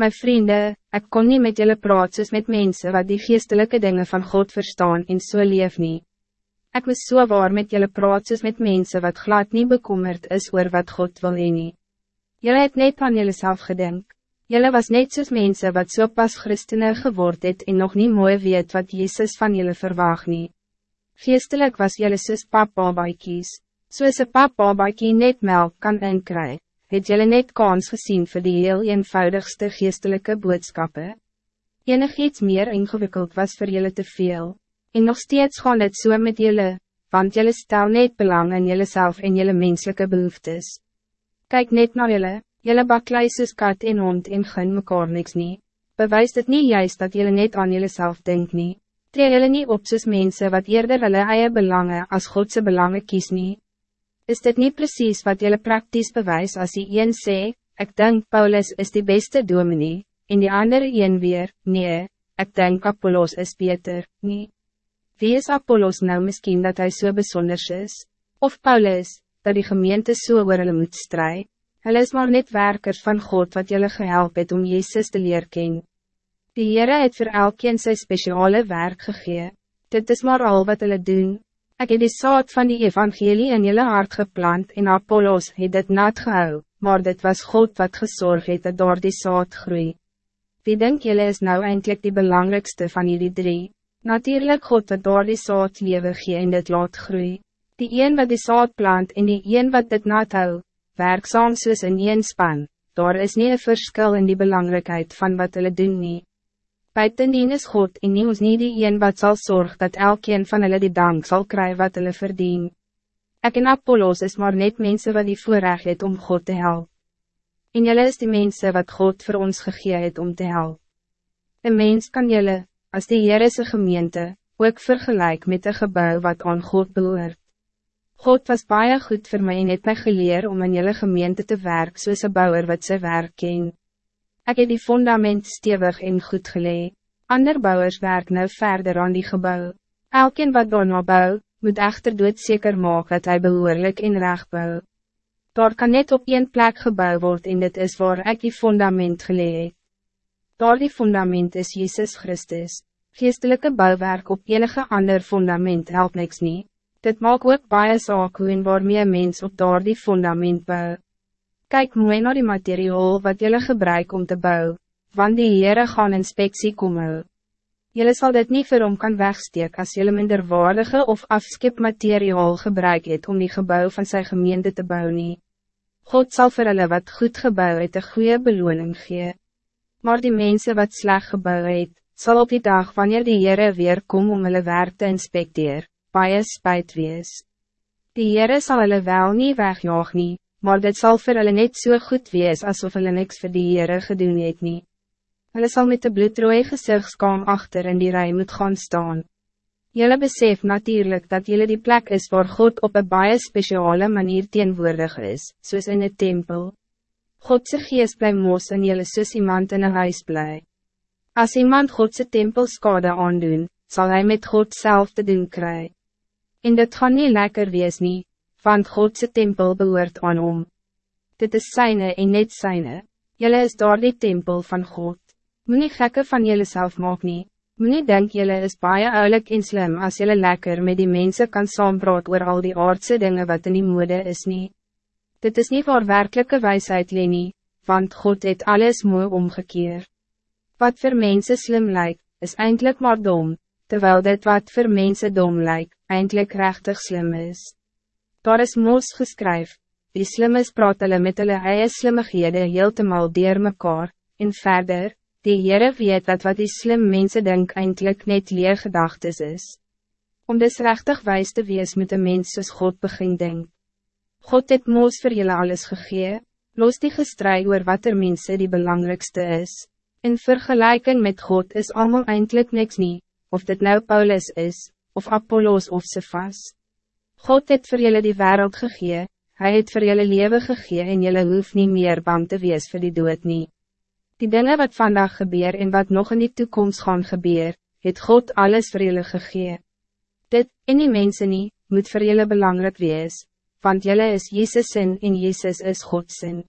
Mijn vrienden, ik kon niet met jullie praten met mensen wat die geestelijke dingen van God verstaan en so leef niet. Ik was so waar met jullie praten met mensen wat glad niet bekommerd is oor wat God wil en nie. Jullie het net aan jullie zelf gedenk. Jullie was net soos mensen wat so pas christene geword het en nog niet mooi weet wat Jezus van jullie verwacht nie. Geestelijk was jullie soos papa baikies, soos een papa baikie net melk kan inkry, het jullie net kans gezien voor die heel eenvoudigste geestelijke boodschappen. Enig iets meer ingewikkeld was voor jullie te veel. En nog steeds gaan het so met jullie, want jullie stel net belang in jullie zelf en jullie menselijke behoeftes. Kijk net naar jullie, jullie baklijs is kat en hond en gun mekaar niks nie. Bewijst het niet juist dat jullie net aan jullie zelf denkt nie. Tree jullie niet op soos mensen wat eerder hulle eie belangen als Godse belangen kies nie. Is dit niet precies wat jullie praktisch bewijs als die een sê, ik denk Paulus is de beste dominee, en die andere een weer, nee, ik denk Apollos is beter, niet. Wie is Apollos nou misschien dat hij zo so bijzonders is? Of Paulus, dat die gemeente so oor hulle moet strijden? Hulle is maar net werkers van God wat jullie gehelp het om Jezus te leer ken. Die Heere het voor elkeen sy speciale werk gegee. Dit is maar al wat hulle doen. Ik heb die saad van die evangelie in jullie hart geplant en Apollos het dit nat gehou, maar dit was God wat gezorgd het dat door die saad groei. Wie denk jullie is nou eindelijk die belangrijkste van jullie drie? Natuurlijk God wat door die saad lewe gee en dit laat groei. Die een wat die saad plant en die een wat dit nat hou, werkzaam soos in een span, daar is niet een verschil in die belangrijkheid van wat hulle doen nie. Buitendien is God en nie ons nie die een wat zal zorgen dat elkeen van hulle die dank zal krijgen wat hulle verdien. Ek en Apollos is maar net mensen wat die voorrecht het om God te helpen. En jylle is die mensen wat God voor ons gegee het om te helpen. Een mens kan jylle, als die Heerese gemeente, ook vergelijk met een gebouw wat aan God behoort. God was baie goed voor mij en het my geleer om in jullie gemeente te werk soos een bouwer wat sy werk ken. Ek het die fundament stevig en goed gelee. Ander bouwers werk nou verder aan die gebouw. Elkeen wat daarna bou, moet echter dood zeker maak dat hij behoorlijk in recht bou. Daar kan net op één plek gebouw worden en dit is waar ek die fundament gelee het. Daar die fundament is Jezus Christus. Geestelijke bouwwerk op enige ander fundament helpt niks niet. Dit maak ook baie saak hoe en waarmee mens op daar die fundament bou. Kijk mooi naar die materiaal wat jullie gebruik om te bouwen, want die Heere gaan inspectie komen. Jullie zal dit niet vir hom kan wegsteek als jullie minderwaardige of afskip materiaal gebruik het om die gebouw van zijn gemeente te bouwen. God zal vir hulle wat goed gebouw het een goede beloning gee. Maar die mensen wat sleg gebouw het, zal op die dag wanneer die Heere weer kom om hulle werk te inspecteer, baie spijt wees. Die Heere sal hulle wel niet wegjaag nie, maar dit zal vir hulle net so goed wees alsof hulle niks vir die Heere gedoen het nie. Hulle sal met de bloedrooie gezichtskaam achter in die rij moet gaan staan. Jullie besef natuurlijk dat jullie die plek is waar God op een baie speciale manier teenwoordig is, soos in een tempel. Godse geest bly moos in jullie soos iemand in een huis bly. Als iemand Godse tempel skade aandoen, zal hij met God zelf te doen krijgen. En dit gaan niet lekker wees nie, want Godse tempel behoort aan om. Dit is zijne en net zijne. Jullie is daar die tempel van God. Moe gekke van jullie zelf maak nie. Moe denk jullie is baie oulik en slim als jullie lekker met die mensen kan saampraat oor al die aardse dingen wat in die mode is nie. Dit is niet voor werkelijke wijsheid Lenny, want God het alles mooi omgekeerd. Wat voor mensen slim lijkt, is eindelijk maar dom, terwijl dit wat voor mensen dom lijkt, eindelijk rechtig slim is. Daar is moos geskryf, die slimmes praat hulle met hulle eie slimmighede heeltemal dier mekaar, en verder, die Heere weet dat wat die slim mensen denk eindelijk net leer gedachtes is. Om dus rechtig wijs te wees met een mens soos God begin denk. God het moos vir julle alles gegee, los die gestrui oor wat er mense die belangrijkste is. In vergelijking met God is allemaal eindelijk niks niet, of dit nou Paulus is, of Apollos of Cephas. God het vir julle die wereld gegee, hij het vir julle leven gegee en julle hoef niet meer bang te wees vir die dood nie. Die dingen wat vandaag gebeur en wat nog in die toekomst gaan gebeur, het God alles vir julle gegee. Dit, en die mense nie, moet vir julle belangrijk wees, want julle is Jezus in en Jezus is Gods zin.